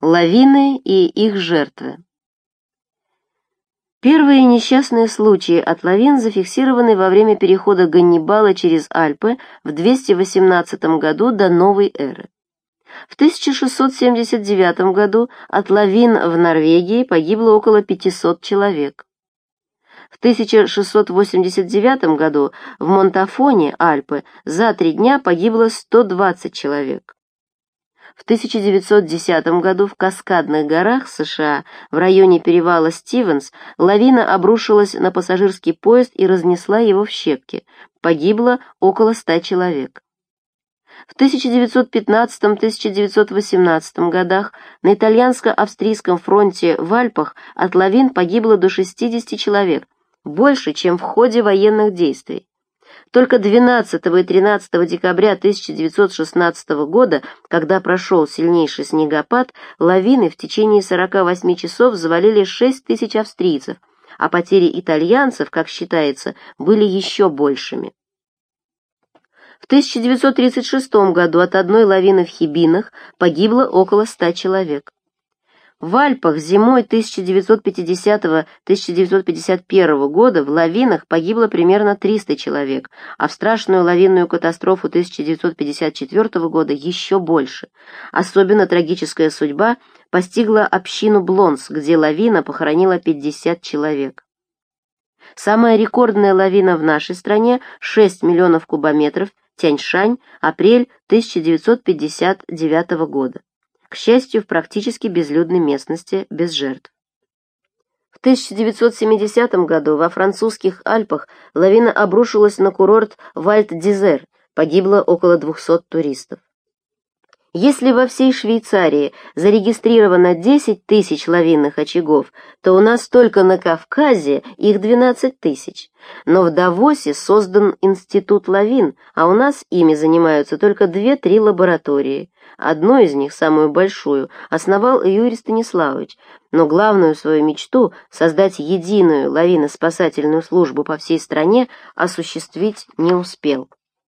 Лавины и их жертвы. Первые несчастные случаи от лавин зафиксированы во время перехода Ганнибала через Альпы в 218 году до новой эры. В 1679 году от лавин в Норвегии погибло около 500 человек. В 1689 году в Монтафоне, Альпы, за три дня погибло 120 человек. В 1910 году в Каскадных горах США в районе перевала Стивенс лавина обрушилась на пассажирский поезд и разнесла его в щепки. Погибло около ста человек. В 1915-1918 годах на итальянско-австрийском фронте в Альпах от лавин погибло до 60 человек, больше, чем в ходе военных действий. Только 12 и 13 декабря 1916 года, когда прошел сильнейший снегопад, лавины в течение 48 часов завалили 6 тысяч австрийцев, а потери итальянцев, как считается, были еще большими. В 1936 году от одной лавины в Хибинах погибло около 100 человек. В Альпах зимой 1950-1951 года в лавинах погибло примерно 300 человек, а в страшную лавинную катастрофу 1954 года еще больше. Особенно трагическая судьба постигла общину Блонс, где лавина похоронила 50 человек. Самая рекордная лавина в нашей стране – 6 миллионов кубометров, Тяньшань, апрель 1959 года к счастью, в практически безлюдной местности, без жертв. В 1970 году во французских Альпах лавина обрушилась на курорт Вальт-Дизер, погибло около 200 туристов. Если во всей Швейцарии зарегистрировано 10 тысяч лавинных очагов, то у нас только на Кавказе их 12 тысяч. Но в Давосе создан институт лавин, а у нас ими занимаются только 2-3 лаборатории. Одну из них, самую большую, основал Юрий Станиславович, но главную свою мечту — создать единую лавиноспасательную службу по всей стране — осуществить не успел.